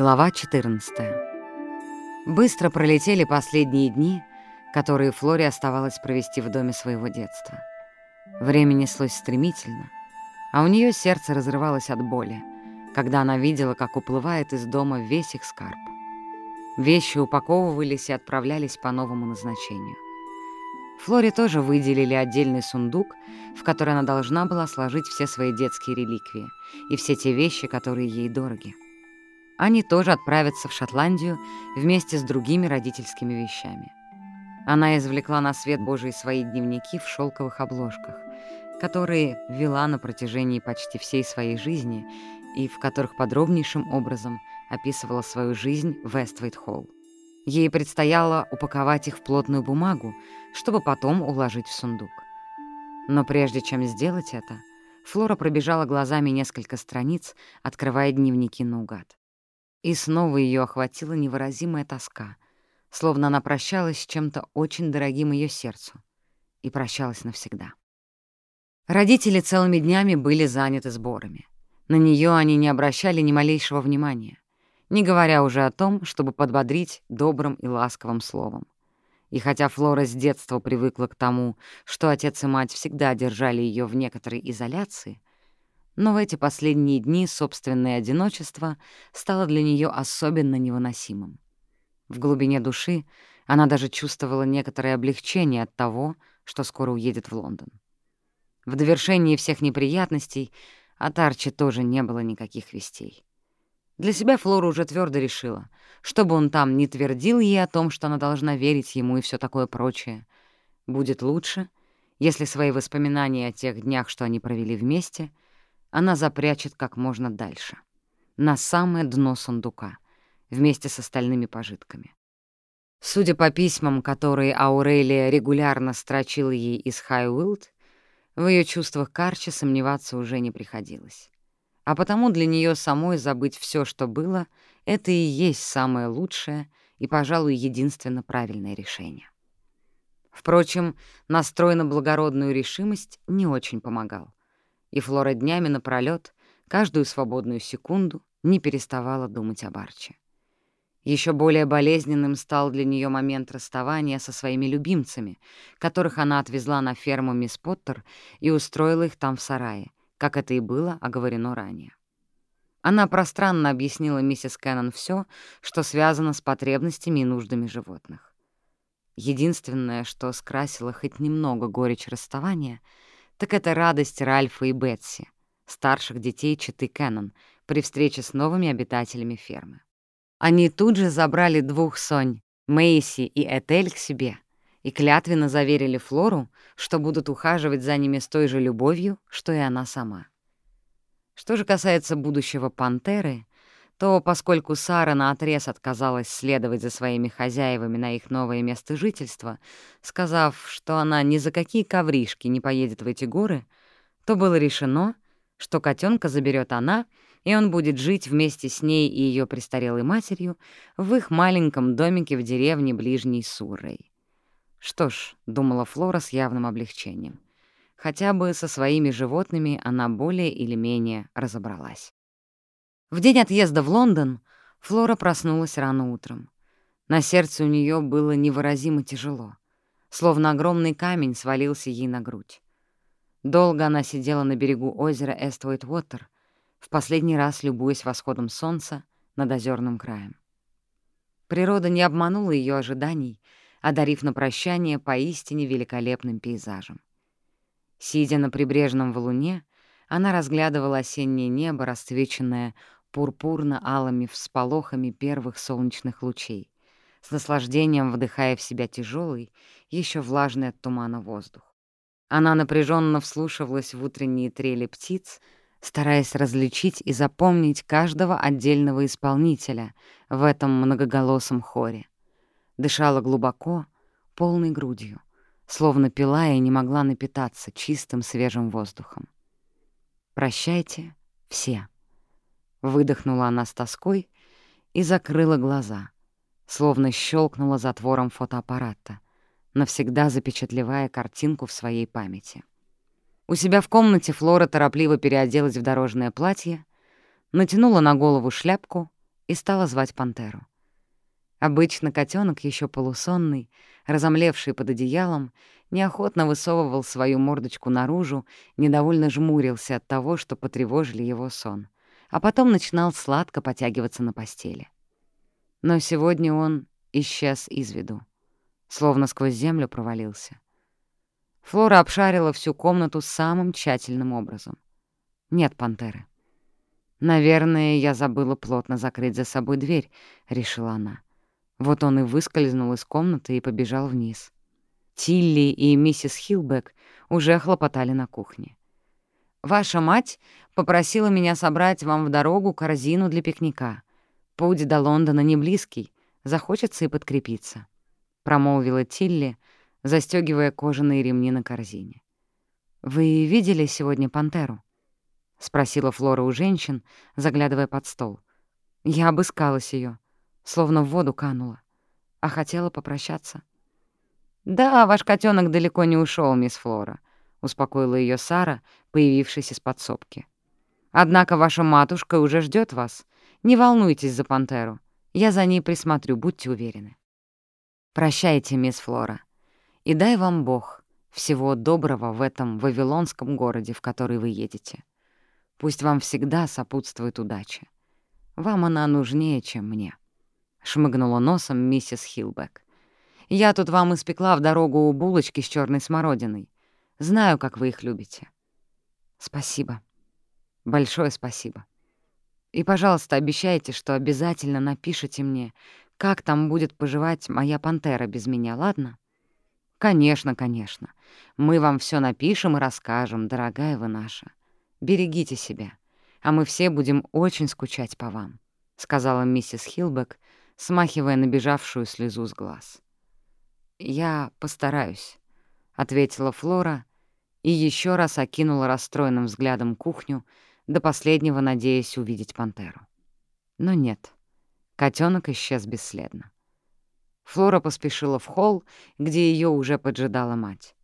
Глава 14. Быстро пролетели последние дни, которые Флоре оставалось провести в доме своего детства. Время неслось стремительно, а у нее сердце разрывалось от боли, когда она видела, как уплывает из дома весь их скарб. Вещи упаковывались и отправлялись по новому назначению. Флоре тоже выделили отдельный сундук, в который она должна была сложить все свои детские реликвии и все те вещи, которые ей дороги они тоже отправятся в Шотландию вместе с другими родительскими вещами. Она извлекла на свет Божий свои дневники в шелковых обложках, которые вела на протяжении почти всей своей жизни и в которых подробнейшим образом описывала свою жизнь в Вествейт-Холл. Ей предстояло упаковать их в плотную бумагу, чтобы потом уложить в сундук. Но прежде чем сделать это, Флора пробежала глазами несколько страниц, открывая дневники наугад. И снова ее охватила невыразимая тоска, словно она прощалась с чем-то очень дорогим ее сердцу и прощалась навсегда. Родители целыми днями были заняты сборами. На нее они не обращали ни малейшего внимания, не говоря уже о том, чтобы подбодрить добрым и ласковым словом. И хотя Флора с детства привыкла к тому, что отец и мать всегда держали ее в некоторой изоляции, но в эти последние дни собственное одиночество стало для нее особенно невыносимым. В глубине души она даже чувствовала некоторое облегчение от того, что скоро уедет в Лондон. В довершении всех неприятностей от Арчи тоже не было никаких вестей. Для себя Флора уже твердо решила, чтобы он там не твердил ей о том, что она должна верить ему и все такое прочее. Будет лучше, если свои воспоминания о тех днях, что они провели вместе — она запрячет как можно дальше, на самое дно сундука, вместе с остальными пожитками. Судя по письмам, которые Аурелия регулярно строчила ей из Хайуилд, в ее чувствах Карчи сомневаться уже не приходилось. А потому для нее самой забыть все, что было, это и есть самое лучшее и, пожалуй, единственно правильное решение. Впрочем, настрой на благородную решимость не очень помогал и Флора днями напролёт, каждую свободную секунду, не переставала думать об Арчи. Еще более болезненным стал для нее момент расставания со своими любимцами, которых она отвезла на ферму мисс Поттер и устроила их там в сарае, как это и было оговорено ранее. Она пространно объяснила миссис Кэннон все, что связано с потребностями и нуждами животных. Единственное, что скрасило хоть немного горечь расставания — так это радость Ральфа и Бетси, старших детей Читы Кэннон, при встрече с новыми обитателями фермы. Они тут же забрали двух Сонь, Мэйси и Этель к себе и клятвенно заверили Флору, что будут ухаживать за ними с той же любовью, что и она сама. Что же касается будущего пантеры, то поскольку Сара наотрез отказалась следовать за своими хозяевами на их новое место жительства, сказав, что она ни за какие ковришки не поедет в эти горы, то было решено, что котенка заберет она, и он будет жить вместе с ней и ее престарелой матерью в их маленьком домике в деревне ближней Суррой. Что ж, — думала Флора с явным облегчением, — хотя бы со своими животными она более или менее разобралась. В день отъезда в Лондон Флора проснулась рано утром. На сердце у нее было невыразимо тяжело, словно огромный камень свалился ей на грудь. Долго она сидела на берегу озера Эствойт-Уотер, в последний раз любуясь восходом солнца над озерным краем. Природа не обманула ее ожиданий, одарив на прощание поистине великолепным пейзажем. Сидя на прибрежном валуне, она разглядывала осеннее небо, расцвеченное пурпурно-алыми всполохами первых солнечных лучей, с наслаждением вдыхая в себя тяжелый, еще влажный от тумана воздух. Она напряженно вслушивалась в утренние трели птиц, стараясь различить и запомнить каждого отдельного исполнителя в этом многоголосом хоре. Дышала глубоко, полной грудью, словно пила и не могла напитаться чистым свежим воздухом. «Прощайте, все». Выдохнула она с тоской и закрыла глаза, словно щелкнула затвором фотоаппарата, навсегда запечатлевая картинку в своей памяти. У себя в комнате Флора торопливо переоделась в дорожное платье, натянула на голову шляпку и стала звать пантеру. Обычно котенок, еще полусонный, разомлевший под одеялом, неохотно высовывал свою мордочку наружу, недовольно жмурился от того, что потревожили его сон, а потом начинал сладко потягиваться на постели. Но сегодня он исчез из виду, словно сквозь землю провалился. Флора обшарила всю комнату самым тщательным образом. Нет пантеры. «Наверное, я забыла плотно закрыть за собой дверь», — решила она. Вот он и выскользнул из комнаты и побежал вниз. Тилли и миссис Хилбек уже хлопотали на кухне. «Ваша мать попросила меня собрать вам в дорогу корзину для пикника. Путь до Лондона не близкий, захочется и подкрепиться», — промолвила Тилли, застёгивая кожаные ремни на корзине. «Вы видели сегодня пантеру?» — спросила Флора у женщин, заглядывая под стол. «Я обыскалась её словно в воду канула, а хотела попрощаться. «Да, ваш котенок далеко не ушел, мисс Флора», — успокоила ее Сара, появившись из подсобки. «Однако ваша матушка уже ждет вас. Не волнуйтесь за пантеру. Я за ней присмотрю, будьте уверены». «Прощайте, мисс Флора, и дай вам Бог всего доброго в этом вавилонском городе, в который вы едете. Пусть вам всегда сопутствует удача. Вам она нужнее, чем мне». — шмыгнула носом миссис Хилбек. «Я тут вам испекла в дорогу булочки с черной смородиной. Знаю, как вы их любите». «Спасибо. Большое спасибо. И, пожалуйста, обещайте, что обязательно напишите мне, как там будет поживать моя пантера без меня, ладно?» «Конечно, конечно. Мы вам все напишем и расскажем, дорогая вы наша. Берегите себя, а мы все будем очень скучать по вам», — сказала миссис Хилбек, смахивая набежавшую слезу с глаз. «Я постараюсь», — ответила Флора и еще раз окинула расстроенным взглядом кухню, до последнего надеясь увидеть пантеру. Но нет, котенок исчез бесследно. Флора поспешила в холл, где ее уже поджидала мать.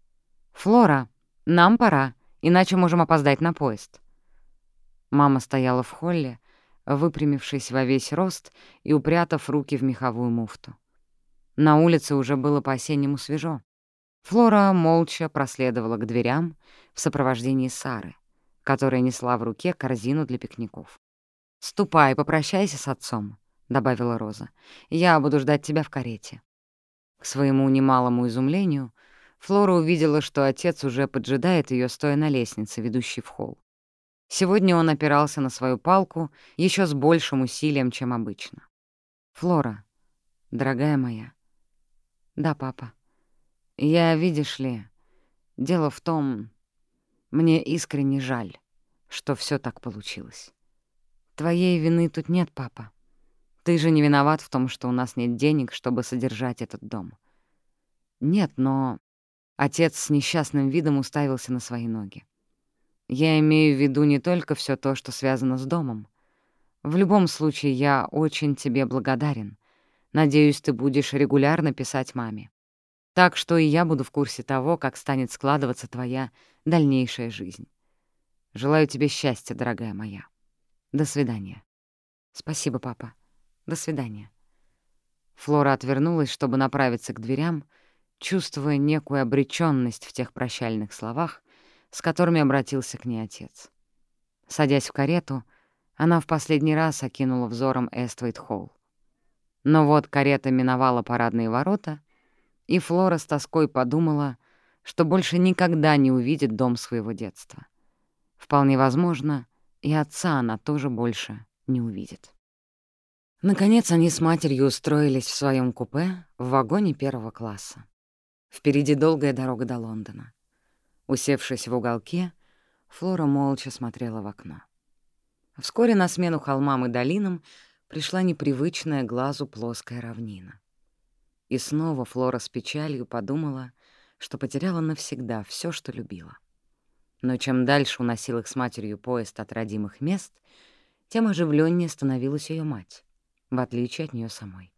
«Флора, нам пора, иначе можем опоздать на поезд». Мама стояла в холле, выпрямившись во весь рост и упрятав руки в меховую муфту. На улице уже было по-осеннему свежо. Флора молча проследовала к дверям в сопровождении Сары, которая несла в руке корзину для пикников. «Ступай, попрощайся с отцом», — добавила Роза. «Я буду ждать тебя в карете». К своему немалому изумлению Флора увидела, что отец уже поджидает ее, стоя на лестнице, ведущей в холл. Сегодня он опирался на свою палку еще с большим усилием, чем обычно. «Флора, дорогая моя». «Да, папа. Я, видишь ли, дело в том, мне искренне жаль, что все так получилось. Твоей вины тут нет, папа. Ты же не виноват в том, что у нас нет денег, чтобы содержать этот дом. Нет, но... Отец с несчастным видом уставился на свои ноги. Я имею в виду не только все то, что связано с домом. В любом случае, я очень тебе благодарен. Надеюсь, ты будешь регулярно писать маме. Так что и я буду в курсе того, как станет складываться твоя дальнейшая жизнь. Желаю тебе счастья, дорогая моя. До свидания. Спасибо, папа. До свидания. Флора отвернулась, чтобы направиться к дверям, чувствуя некую обречённость в тех прощальных словах, с которыми обратился к ней отец. Садясь в карету, она в последний раз окинула взором Эствейт-Холл. Но вот карета миновала парадные ворота, и Флора с тоской подумала, что больше никогда не увидит дом своего детства. Вполне возможно, и отца она тоже больше не увидит. Наконец они с матерью устроились в своем купе в вагоне первого класса. Впереди долгая дорога до Лондона. Усевшись в уголке, Флора молча смотрела в окно. Вскоре на смену холмам и долинам пришла непривычная глазу плоская равнина. И снова Флора с печалью подумала, что потеряла навсегда все, что любила. Но чем дальше уносил их с матерью поезд от родимых мест, тем оживленнее становилась ее мать, в отличие от нее самой.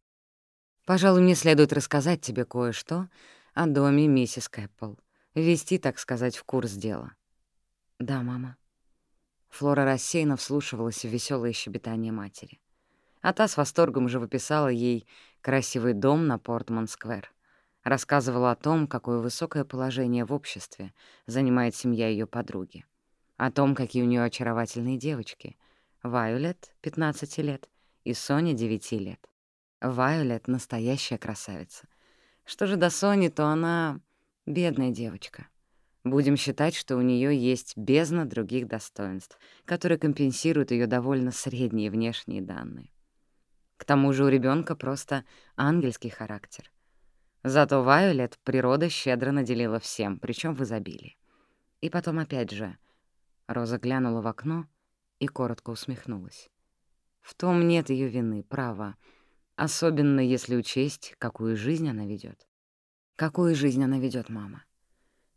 «Пожалуй, мне следует рассказать тебе кое-что о доме миссис Кэппл», Ввести, так сказать, в курс дела. «Да, мама». Флора рассеянно вслушивалась в веселое щебетание матери. а та с восторгом же выписала ей красивый дом на Портман-сквер. Рассказывала о том, какое высокое положение в обществе занимает семья ее подруги. О том, какие у нее очаровательные девочки. Вайолет, 15 лет, и Соня, 9 лет. Вайолет — настоящая красавица. Что же до Сони, то она бедная девочка. Будем считать, что у нее есть бездна других достоинств, которые компенсируют ее довольно средние внешние данные. К тому же у ребенка просто ангельский характер. Зато Вайолет природа щедро наделила всем, причем в изобилии. И потом опять же, Роза глянула в окно и коротко усмехнулась. В том нет ее вины, права, особенно если учесть, какую жизнь она ведет. Какую жизнь она ведет, мама?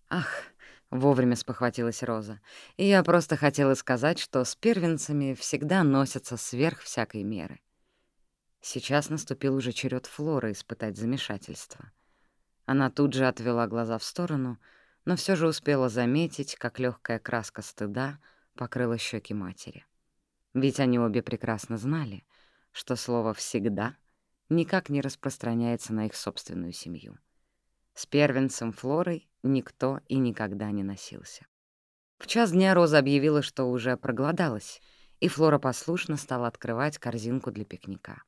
Ах, вовремя спохватилась Роза. Я просто хотела сказать, что с первенцами всегда носятся сверх всякой меры. Сейчас наступил уже черед Флоры испытать замешательство. Она тут же отвела глаза в сторону, но все же успела заметить, как легкая краска стыда покрыла щеки матери. Ведь они обе прекрасно знали, что слово «всегда» никак не распространяется на их собственную семью. С первенцем Флорой никто и никогда не носился. В час дня Роза объявила, что уже проголодалась, и Флора послушно стала открывать корзинку для пикника.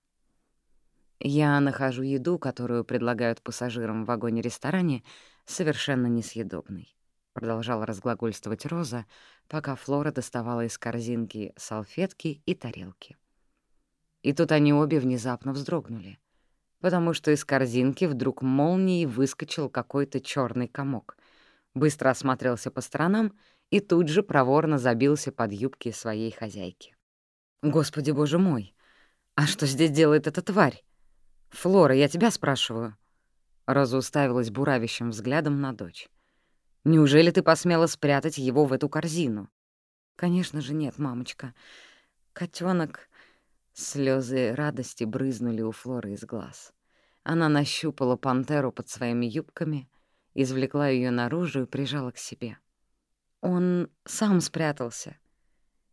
Я нахожу еду, которую предлагают пассажирам в вагоне-ресторане, совершенно несъедобной. Продолжала разглагольствовать Роза, пока Флора доставала из корзинки салфетки и тарелки. И тут они обе внезапно вздрогнули, потому что из корзинки вдруг молнией выскочил какой-то черный комок, быстро осмотрелся по сторонам и тут же проворно забился под юбки своей хозяйки. «Господи, боже мой! А что здесь делает эта тварь?» «Флора, я тебя спрашиваю». Роза уставилась буравящим взглядом на дочь. «Неужели ты посмела спрятать его в эту корзину?» «Конечно же нет, мамочка. Котенок. Слезы радости брызнули у Флоры из глаз. Она нащупала пантеру под своими юбками, извлекла ее наружу и прижала к себе. Он сам спрятался.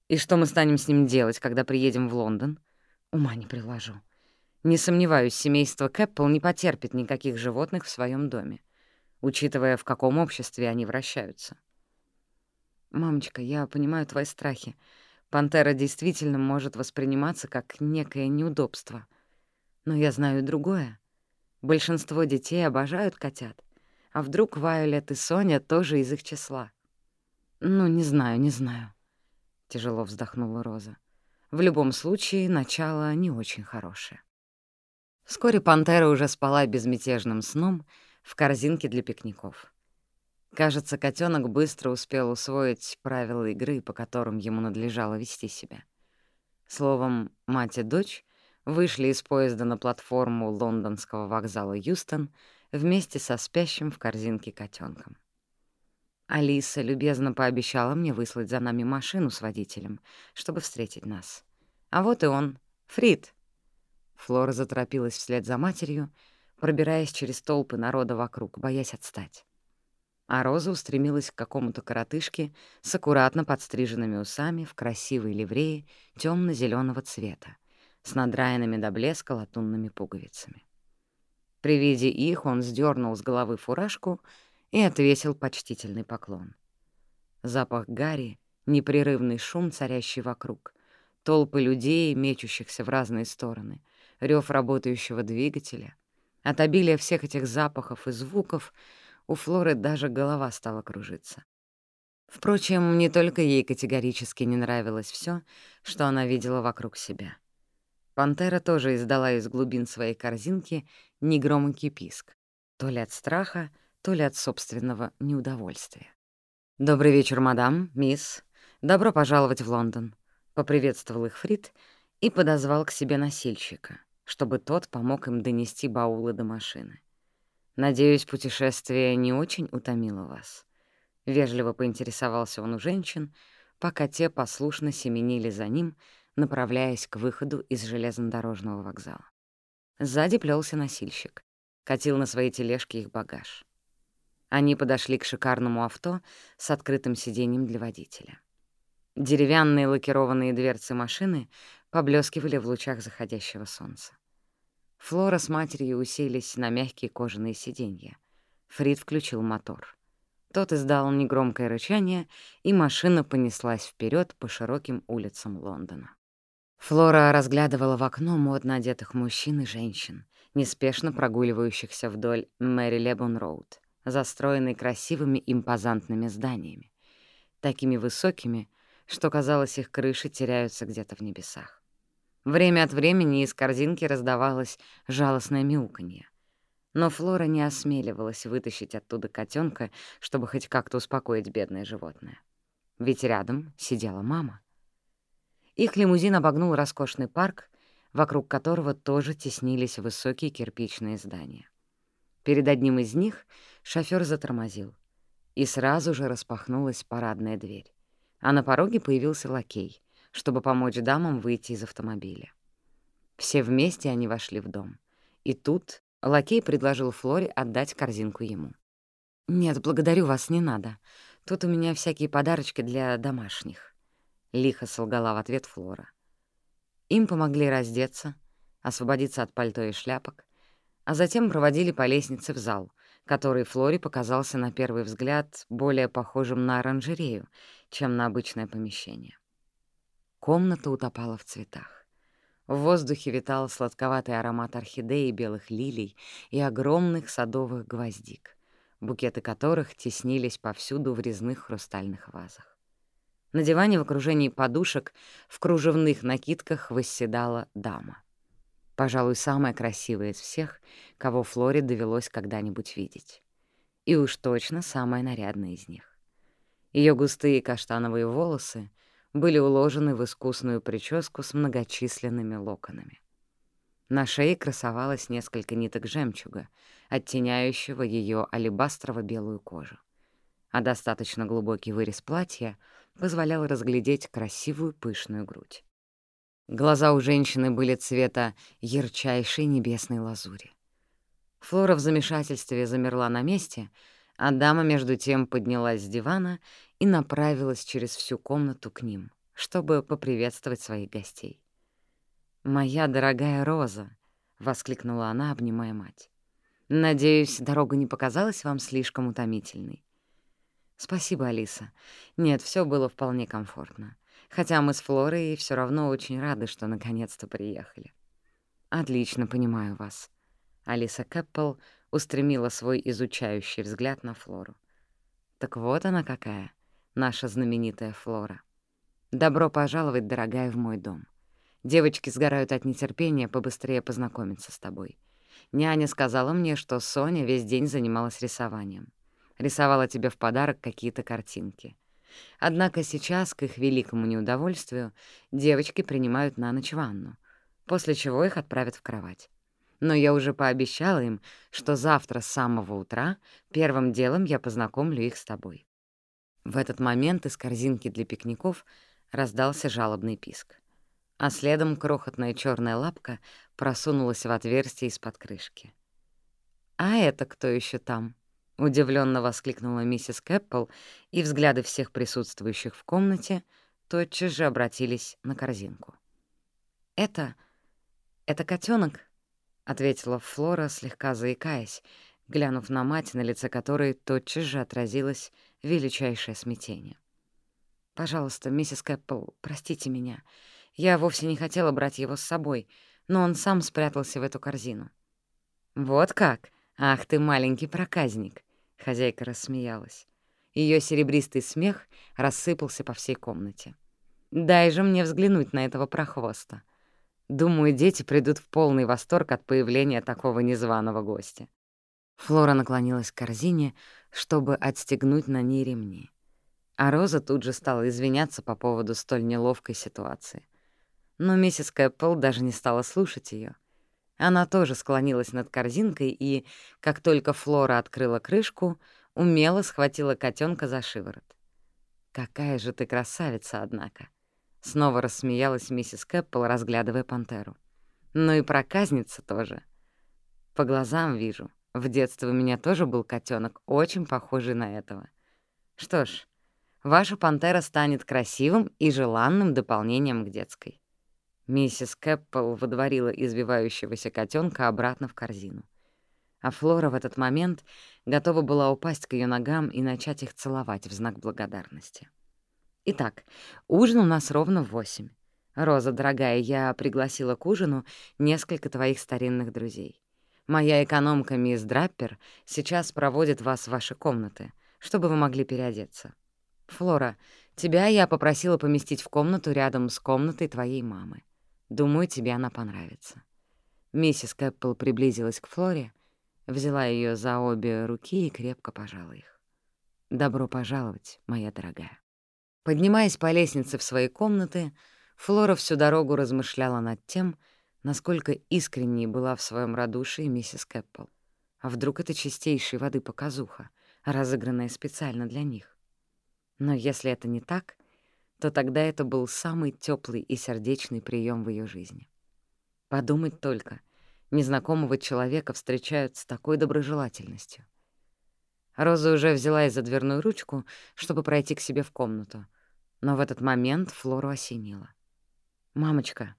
И что мы станем с ним делать, когда приедем в Лондон? Ума не приложу. Не сомневаюсь, семейство Кэппл не потерпит никаких животных в своем доме, учитывая, в каком обществе они вращаются. «Мамочка, я понимаю твои страхи. Пантера действительно может восприниматься как некое неудобство. Но я знаю другое. Большинство детей обожают котят. А вдруг Вайолет и Соня тоже из их числа? Ну, не знаю, не знаю. Тяжело вздохнула Роза. В любом случае, начало не очень хорошее. Вскоре пантера уже спала безмятежным сном в корзинке для пикников. Кажется, котенок быстро успел усвоить правила игры, по которым ему надлежало вести себя. Словом, мать и дочь вышли из поезда на платформу лондонского вокзала Юстон вместе со спящим в корзинке котенком. Алиса любезно пообещала мне выслать за нами машину с водителем, чтобы встретить нас. А вот и он, Фрид, Флора заторопилась вслед за матерью, пробираясь через толпы народа вокруг, боясь отстать. А Роза устремилась к какому-то коротышке с аккуратно подстриженными усами в красивой ливрее темно зеленого цвета, с надраенными до блеска латунными пуговицами. При виде их он сдернул с головы фуражку и отвесил почтительный поклон. Запах гари, непрерывный шум, царящий вокруг, толпы людей, мечущихся в разные стороны, рев работающего двигателя. От обилия всех этих запахов и звуков у Флоры даже голова стала кружиться. Впрочем, не только ей категорически не нравилось все, что она видела вокруг себя. Пантера тоже издала из глубин своей корзинки негромкий писк, то ли от страха, то ли от собственного неудовольствия. «Добрый вечер, мадам, мисс. Добро пожаловать в Лондон», — поприветствовал их Фрид и подозвал к себе носильщика чтобы тот помог им донести баулы до машины. «Надеюсь, путешествие не очень утомило вас?» Вежливо поинтересовался он у женщин, пока те послушно семенили за ним, направляясь к выходу из железнодорожного вокзала. Сзади плелся носильщик, катил на своей тележке их багаж. Они подошли к шикарному авто с открытым сиденьем для водителя. Деревянные лакированные дверцы машины поблескивали в лучах заходящего солнца. Флора с матерью уселись на мягкие кожаные сиденья. Фрид включил мотор. Тот издал негромкое рычание, и машина понеслась вперед по широким улицам Лондона. Флора разглядывала в окно модно одетых мужчин и женщин, неспешно прогуливающихся вдоль Мэри Лебон-Роуд, застроенной красивыми импозантными зданиями, такими высокими, что, казалось, их крыши теряются где-то в небесах. Время от времени из корзинки раздавалось жалостное мяуканье. Но Флора не осмеливалась вытащить оттуда котенка, чтобы хоть как-то успокоить бедное животное. Ведь рядом сидела мама. Их лимузин обогнул роскошный парк, вокруг которого тоже теснились высокие кирпичные здания. Перед одним из них шофёр затормозил, и сразу же распахнулась парадная дверь, а на пороге появился лакей, чтобы помочь дамам выйти из автомобиля. Все вместе они вошли в дом. И тут лакей предложил Флоре отдать корзинку ему. «Нет, благодарю вас, не надо. Тут у меня всякие подарочки для домашних», — лихо солгала в ответ Флора. Им помогли раздеться, освободиться от пальто и шляпок, а затем проводили по лестнице в зал, который Флоре показался на первый взгляд более похожим на оранжерею, чем на обычное помещение. Комната утопала в цветах. В воздухе витал сладковатый аромат орхидей и белых лилий и огромных садовых гвоздик, букеты которых теснились повсюду в резных хрустальных вазах. На диване в окружении подушек в кружевных накидках восседала дама. Пожалуй, самая красивая из всех, кого Флоре довелось когда-нибудь видеть. И уж точно самая нарядная из них. Ее густые каштановые волосы были уложены в искусную прическу с многочисленными локонами. На шее красовалось несколько ниток жемчуга, оттеняющего ее алебастрово-белую кожу. А достаточно глубокий вырез платья — позволял разглядеть красивую пышную грудь. Глаза у женщины были цвета ярчайшей небесной лазури. Флора в замешательстве замерла на месте, а дама между тем поднялась с дивана и направилась через всю комнату к ним, чтобы поприветствовать своих гостей. «Моя дорогая Роза!» — воскликнула она, обнимая мать. «Надеюсь, дорога не показалась вам слишком утомительной. «Спасибо, Алиса. Нет, все было вполне комфортно. Хотя мы с Флорой все равно очень рады, что наконец-то приехали». «Отлично, понимаю вас». Алиса Кэппл устремила свой изучающий взгляд на Флору. «Так вот она какая, наша знаменитая Флора. Добро пожаловать, дорогая, в мой дом. Девочки сгорают от нетерпения побыстрее познакомиться с тобой. Няня сказала мне, что Соня весь день занималась рисованием рисовала тебе в подарок какие-то картинки. Однако сейчас, к их великому неудовольствию, девочки принимают на ночь ванну, после чего их отправят в кровать. Но я уже пообещала им, что завтра с самого утра первым делом я познакомлю их с тобой. В этот момент из корзинки для пикников раздался жалобный писк, а следом крохотная черная лапка просунулась в отверстие из-под крышки. «А это кто еще там?» Удивленно воскликнула миссис Кэппл, и взгляды всех присутствующих в комнате тотчас же обратились на корзинку. «Это... это котенок, ответила Флора, слегка заикаясь, глянув на мать, на лице которой тотчас же отразилось величайшее смятение. «Пожалуйста, миссис Кэппл, простите меня. Я вовсе не хотела брать его с собой, но он сам спрятался в эту корзину». «Вот как? Ах ты, маленький проказник!» Хозяйка рассмеялась. Ее серебристый смех рассыпался по всей комнате. «Дай же мне взглянуть на этого прохвоста. Думаю, дети придут в полный восторг от появления такого незваного гостя». Флора наклонилась к корзине, чтобы отстегнуть на ней ремни. А Роза тут же стала извиняться по поводу столь неловкой ситуации. Но миссис Кэппл даже не стала слушать ее. Она тоже склонилась над корзинкой и, как только Флора открыла крышку, умело схватила котенка за шиворот. «Какая же ты красавица, однако!» Снова рассмеялась миссис Кэппл, разглядывая пантеру. «Ну и проказница тоже. По глазам вижу. В детстве у меня тоже был котенок, очень похожий на этого. Что ж, ваша пантера станет красивым и желанным дополнением к детской». Миссис Кэппл выдворила избивающегося котенка обратно в корзину. А Флора в этот момент готова была упасть к ее ногам и начать их целовать в знак благодарности. «Итак, ужин у нас ровно в восемь. Роза, дорогая, я пригласила к ужину несколько твоих старинных друзей. Моя экономка мисс Драппер сейчас проводит вас в ваши комнаты, чтобы вы могли переодеться. Флора, тебя я попросила поместить в комнату рядом с комнатой твоей мамы. Думаю, тебе она понравится». Миссис Кэппл приблизилась к Флоре, взяла ее за обе руки и крепко пожала их. «Добро пожаловать, моя дорогая». Поднимаясь по лестнице в свои комнаты, Флора всю дорогу размышляла над тем, насколько искренней была в своем радушии миссис Кэппл. А вдруг это чистейшей воды показуха, разыгранная специально для них? Но если это не так, то тогда это был самый теплый и сердечный прием в ее жизни. Подумать только, незнакомого человека встречают с такой доброжелательностью. Роза уже взялась за дверную ручку, чтобы пройти к себе в комнату, но в этот момент Флору осенило. «Мамочка,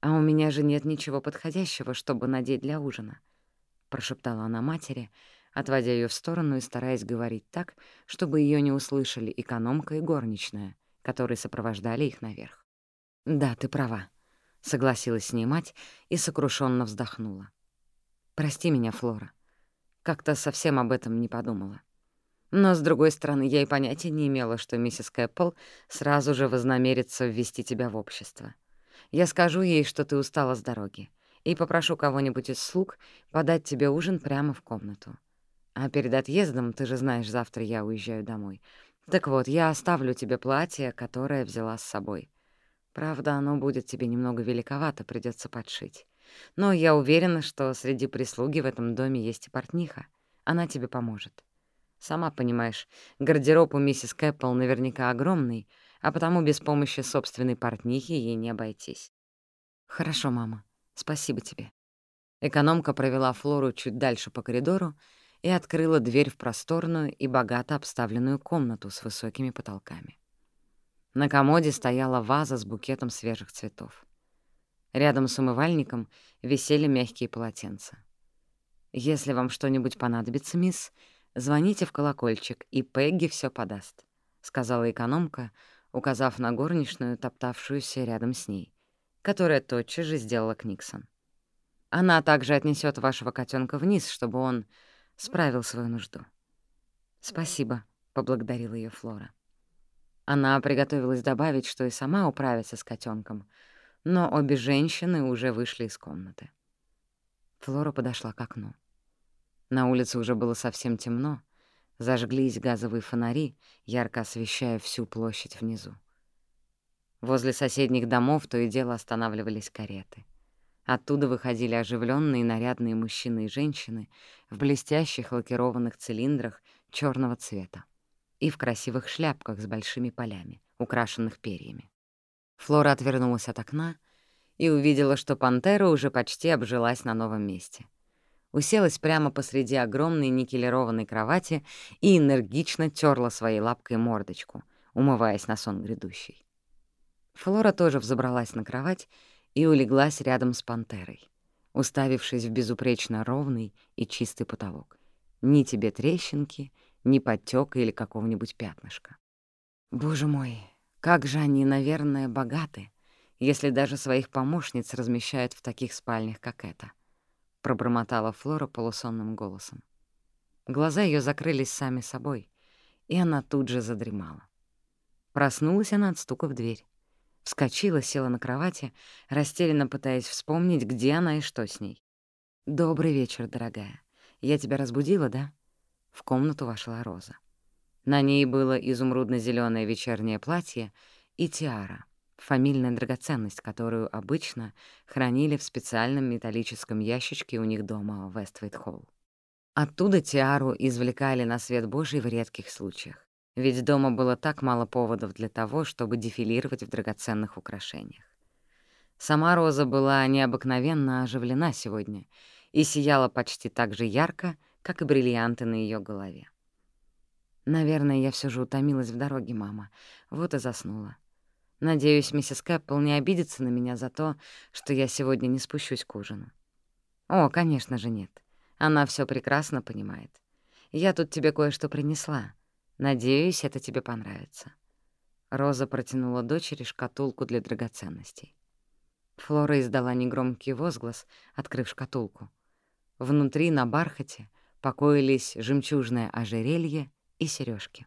а у меня же нет ничего подходящего, чтобы надеть для ужина», — прошептала она матери, отводя ее в сторону и стараясь говорить так, чтобы ее не услышали экономка и горничная — которые сопровождали их наверх. «Да, ты права», — согласилась с ней мать и сокрушенно вздохнула. «Прости меня, Флора. Как-то совсем об этом не подумала. Но, с другой стороны, я и понятия не имела, что миссис Кэппл сразу же вознамерится ввести тебя в общество. Я скажу ей, что ты устала с дороги, и попрошу кого-нибудь из слуг подать тебе ужин прямо в комнату. А перед отъездом, ты же знаешь, завтра я уезжаю домой, так вот, я оставлю тебе платье, которое взяла с собой. Правда, оно будет тебе немного великовато, придется подшить. Но я уверена, что среди прислуги в этом доме есть и портниха. Она тебе поможет. Сама понимаешь, гардероб у миссис Кэппл наверняка огромный, а потому без помощи собственной портнихи ей не обойтись. Хорошо, мама. Спасибо тебе. Экономка провела Флору чуть дальше по коридору и открыла дверь в просторную и богато обставленную комнату с высокими потолками. На комоде стояла ваза с букетом свежих цветов. Рядом с умывальником висели мягкие полотенца. «Если вам что-нибудь понадобится, мисс, звоните в колокольчик, и Пегги все подаст», — сказала экономка, указав на горничную, топтавшуюся рядом с ней, которая тотчас же сделала Книксон. «Она также отнесет вашего котенка вниз, чтобы он справил свою нужду. «Спасибо», — поблагодарила ее Флора. Она приготовилась добавить, что и сама управится с котенком, но обе женщины уже вышли из комнаты. Флора подошла к окну. На улице уже было совсем темно, зажглись газовые фонари, ярко освещая всю площадь внизу. Возле соседних домов то и дело останавливались кареты — Оттуда выходили оживленные нарядные мужчины и женщины в блестящих лакированных цилиндрах черного цвета и в красивых шляпках с большими полями, украшенных перьями. Флора отвернулась от окна и увидела, что пантера уже почти обжилась на новом месте. Уселась прямо посреди огромной никелированной кровати и энергично терла своей лапкой мордочку, умываясь на сон грядущий. Флора тоже взобралась на кровать и улеглась рядом с пантерой, уставившись в безупречно ровный и чистый потолок. Ни тебе трещинки, ни подтёка или какого-нибудь пятнышка. Боже мой, как же они, наверное, богаты, если даже своих помощниц размещают в таких спальнях, как эта, — пробормотала Флора полусонным голосом. Глаза ее закрылись сами собой, и она тут же задремала. Проснулась она от стука в дверь. Вскочила, села на кровати, растерянно пытаясь вспомнить, где она и что с ней. «Добрый вечер, дорогая. Я тебя разбудила, да?» В комнату вошла Роза. На ней было изумрудно зеленое вечернее платье и тиара, фамильная драгоценность, которую обычно хранили в специальном металлическом ящичке у них дома в Вествейт-Холл. Оттуда тиару извлекали на свет Божий в редких случаях ведь дома было так мало поводов для того, чтобы дефилировать в драгоценных украшениях. Сама Роза была необыкновенно оживлена сегодня и сияла почти так же ярко, как и бриллианты на ее голове. «Наверное, я все же утомилась в дороге, мама. Вот и заснула. Надеюсь, миссис Кэппл не обидится на меня за то, что я сегодня не спущусь к ужину. О, конечно же, нет. Она все прекрасно понимает. Я тут тебе кое-что принесла. Надеюсь, это тебе понравится. Роза протянула дочери шкатулку для драгоценностей. Флора издала негромкий возглас, открыв шкатулку. Внутри на бархате покоились жемчужное ожерелье и сережки.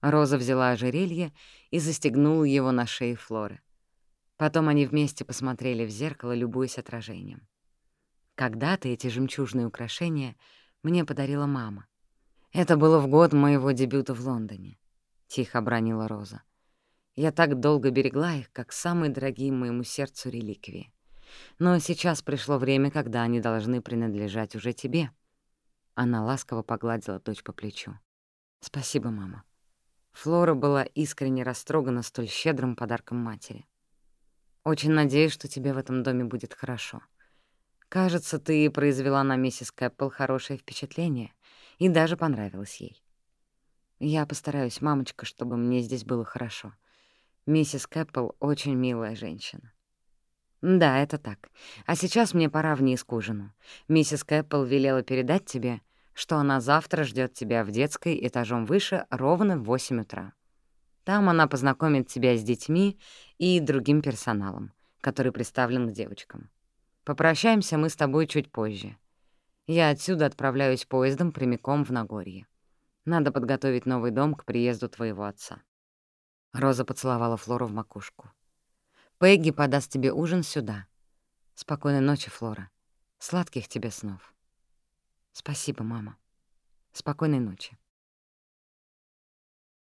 Роза взяла ожерелье и застегнула его на шее Флоры. Потом они вместе посмотрели в зеркало, любуясь отражением. Когда-то эти жемчужные украшения мне подарила мама. Это было в год моего дебюта в Лондоне, — тихо обронила Роза. Я так долго берегла их, как самые дорогие моему сердцу реликвии. Но сейчас пришло время, когда они должны принадлежать уже тебе. Она ласково погладила дочь по плечу. «Спасибо, мама». Флора была искренне растрогана столь щедрым подарком матери. «Очень надеюсь, что тебе в этом доме будет хорошо. Кажется, ты произвела на миссис Кэппл хорошее впечатление и даже понравилась ей. Я постараюсь, мамочка, чтобы мне здесь было хорошо. Миссис Кэппл очень милая женщина». «Да, это так. А сейчас мне пора вниз к ужину. Миссис Кэппл велела передать тебе, что она завтра ждет тебя в детской этажом выше ровно в 8 утра. Там она познакомит тебя с детьми и другим персоналом, который представлен к девочкам. Попрощаемся мы с тобой чуть позже. Я отсюда отправляюсь поездом прямиком в Нагорье. Надо подготовить новый дом к приезду твоего отца». Роза поцеловала Флору в макушку. «Пегги подаст тебе ужин сюда. Спокойной ночи, Флора. Сладких тебе снов». «Спасибо, мама. Спокойной ночи».